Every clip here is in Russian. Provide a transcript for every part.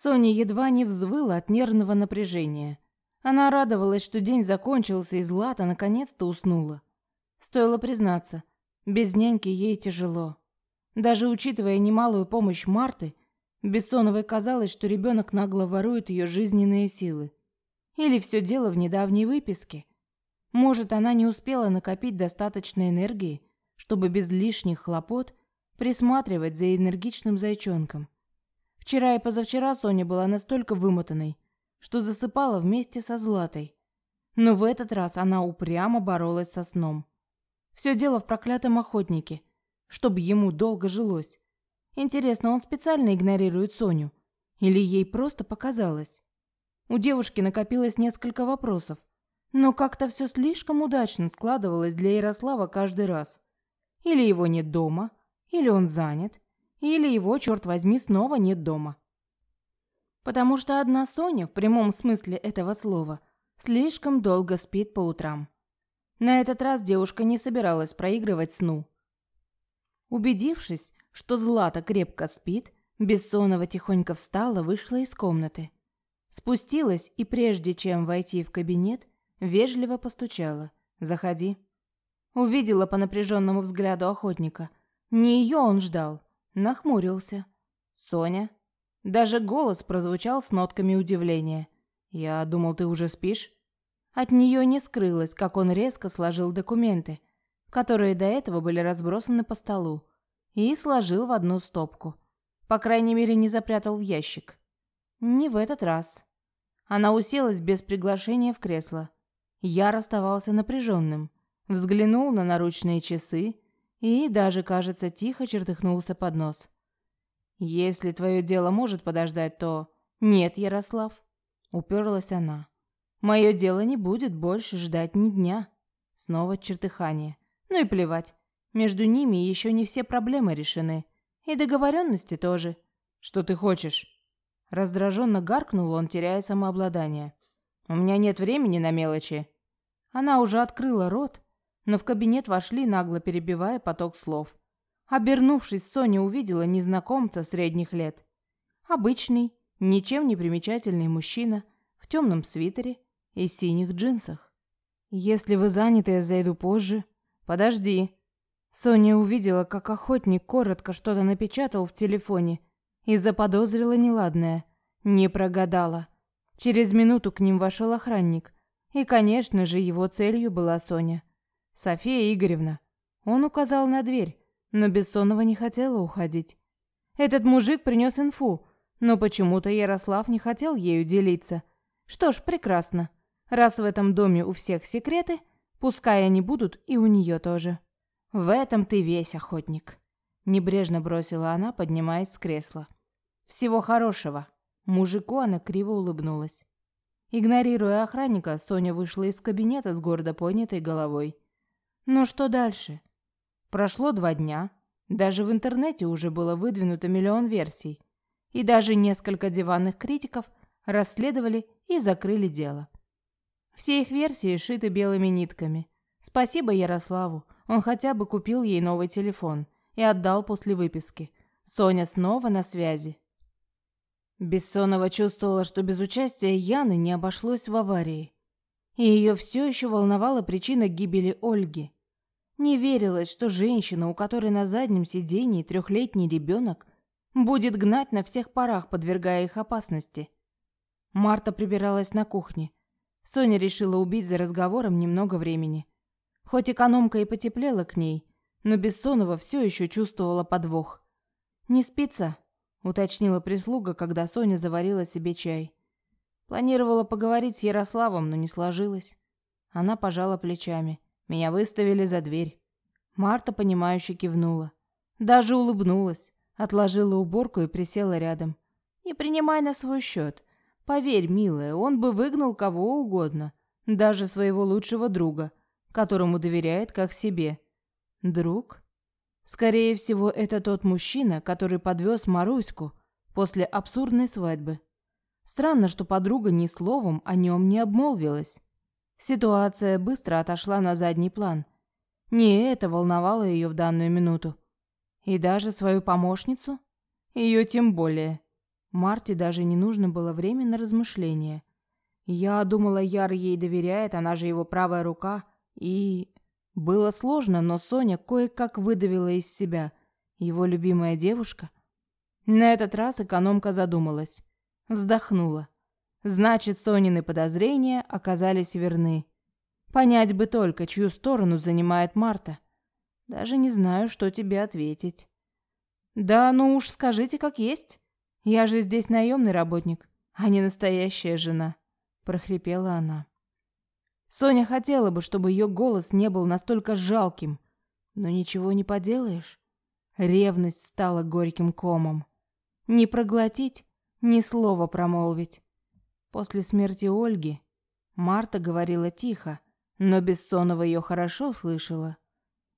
Соня едва не взвыла от нервного напряжения. Она радовалась, что день закончился, и Злата наконец-то уснула. Стоило признаться, без няньки ей тяжело. Даже учитывая немалую помощь Марты, Бессоновой казалось, что ребенок нагло ворует ее жизненные силы. Или все дело в недавней выписке. Может, она не успела накопить достаточно энергии, чтобы без лишних хлопот присматривать за энергичным зайчонком. Вчера и позавчера Соня была настолько вымотанной, что засыпала вместе со Златой. Но в этот раз она упрямо боролась со сном. Все дело в проклятом охотнике, чтобы ему долго жилось. Интересно, он специально игнорирует Соню? Или ей просто показалось? У девушки накопилось несколько вопросов, но как-то все слишком удачно складывалось для Ярослава каждый раз. Или его нет дома, или он занят, или его, черт возьми, снова нет дома. Потому что одна Соня, в прямом смысле этого слова, слишком долго спит по утрам. На этот раз девушка не собиралась проигрывать сну. Убедившись, что Злата крепко спит, Бессонова тихонько встала, вышла из комнаты. Спустилась и прежде чем войти в кабинет, вежливо постучала. «Заходи». Увидела по напряженному взгляду охотника. Не ее он ждал. Нахмурился. «Соня?» Даже голос прозвучал с нотками удивления. «Я думал, ты уже спишь?» От нее не скрылось, как он резко сложил документы, которые до этого были разбросаны по столу, и сложил в одну стопку. По крайней мере, не запрятал в ящик. Не в этот раз. Она уселась без приглашения в кресло. Я расставался напряженным. Взглянул на наручные часы и даже, кажется, тихо чертыхнулся под нос. «Если твое дело может подождать, то...» «Нет, Ярослав», — уперлась она. «Мое дело не будет больше ждать ни дня». Снова чертыхание. Ну и плевать. Между ними еще не все проблемы решены. И договоренности тоже. Что ты хочешь? Раздраженно гаркнул он, теряя самообладание. У меня нет времени на мелочи. Она уже открыла рот, но в кабинет вошли, нагло перебивая поток слов. Обернувшись, Соня увидела незнакомца средних лет. Обычный, ничем не примечательный мужчина в темном свитере и синих джинсах. «Если вы заняты, я зайду позже». «Подожди». Соня увидела, как охотник коротко что-то напечатал в телефоне и заподозрила неладное. Не прогадала. Через минуту к ним вошел охранник. И, конечно же, его целью была Соня. «София Игоревна». Он указал на дверь, но Бессонова не хотела уходить. Этот мужик принес инфу, но почему-то Ярослав не хотел ею делиться. Что ж, прекрасно. Раз в этом доме у всех секреты, пускай они будут и у нее тоже. В этом ты весь охотник. Небрежно бросила она, поднимаясь с кресла. Всего хорошего. Мужику она криво улыбнулась. Игнорируя охранника, Соня вышла из кабинета с гордо поднятой головой. Но что дальше? Прошло два дня. Даже в интернете уже было выдвинуто миллион версий. И даже несколько диванных критиков расследовали и закрыли дело. Все их версии шиты белыми нитками. Спасибо Ярославу, он хотя бы купил ей новый телефон и отдал после выписки. Соня снова на связи. Бессонова чувствовала, что без участия Яны не обошлось в аварии. И ее все еще волновала причина гибели Ольги. Не верилось, что женщина, у которой на заднем сидении трехлетний ребенок, будет гнать на всех парах, подвергая их опасности. Марта прибиралась на кухне. Соня решила убить за разговором немного времени. Хоть экономка и потеплела к ней, но Бессонова все еще чувствовала подвох. «Не спится?» – уточнила прислуга, когда Соня заварила себе чай. Планировала поговорить с Ярославом, но не сложилось. Она пожала плечами – меня выставили за дверь. Марта, понимающе кивнула. Даже улыбнулась, отложила уборку и присела рядом. «Не принимай на свой счет. Поверь, милая, он бы выгнал кого угодно, даже своего лучшего друга, которому доверяет как себе». «Друг?» Скорее всего, это тот мужчина, который подвез Маруську после абсурдной свадьбы. Странно, что подруга ни словом о нем не обмолвилась. Ситуация быстро отошла на задний план. Не это волновало ее в данную минуту. И даже свою помощницу? Ее тем более. Марте даже не нужно было время на размышления. Я думала, Яр ей доверяет, она же его правая рука. И... Было сложно, но Соня кое-как выдавила из себя. Его любимая девушка. На этот раз экономка задумалась. Вздохнула. Значит, Сонины подозрения оказались верны. Понять бы только, чью сторону занимает Марта. Даже не знаю, что тебе ответить. Да ну уж скажите, как есть. Я же здесь наемный работник, а не настоящая жена, прохрипела она. Соня хотела бы, чтобы ее голос не был настолько жалким, но ничего не поделаешь. Ревность стала горьким комом. Не проглотить, ни слова промолвить. После смерти Ольги Марта говорила тихо, но Бессонова ее хорошо слышала.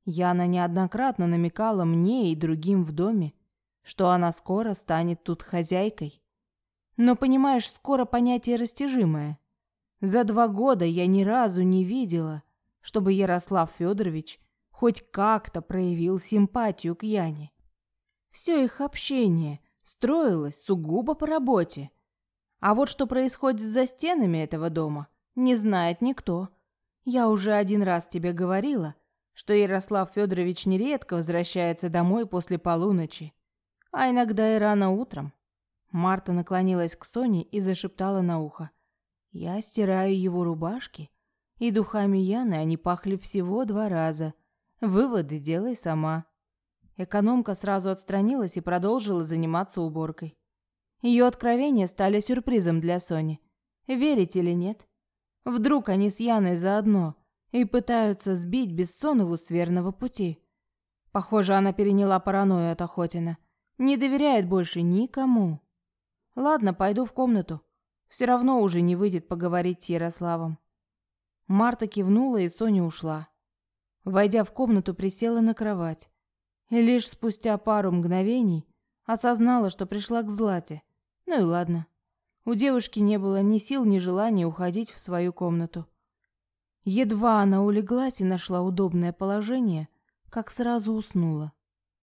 Яна неоднократно намекала мне и другим в доме, что она скоро станет тут хозяйкой. Но, понимаешь, скоро понятие растяжимое. За два года я ни разу не видела, чтобы Ярослав Федорович хоть как-то проявил симпатию к Яне. Все их общение строилось сугубо по работе. А вот что происходит за стенами этого дома, не знает никто. Я уже один раз тебе говорила, что Ярослав Федорович нередко возвращается домой после полуночи, а иногда и рано утром. Марта наклонилась к Соне и зашептала на ухо. «Я стираю его рубашки, и духами Яны они пахли всего два раза. Выводы делай сама». Экономка сразу отстранилась и продолжила заниматься уборкой. Ее откровения стали сюрпризом для Сони. Верить или нет? Вдруг они с Яной заодно и пытаются сбить Бессонову с верного пути. Похоже, она переняла паранойю от Охотина. Не доверяет больше никому. Ладно, пойду в комнату. Все равно уже не выйдет поговорить с Ярославом. Марта кивнула, и Соня ушла. Войдя в комнату, присела на кровать. И лишь спустя пару мгновений осознала, что пришла к Злате. Ну и ладно. У девушки не было ни сил, ни желания уходить в свою комнату. Едва она улеглась и нашла удобное положение, как сразу уснула.